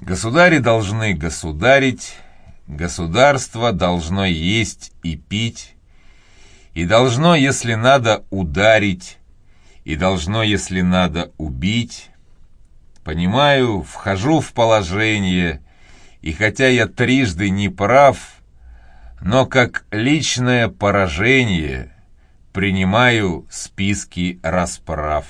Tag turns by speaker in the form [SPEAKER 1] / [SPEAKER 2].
[SPEAKER 1] Государи должны государить, государство должно есть и пить, и должно, если надо, ударить, и должно, если надо, убить. Понимаю, вхожу в положение, и хотя я трижды не прав, но как личное поражение принимаю списки расправ.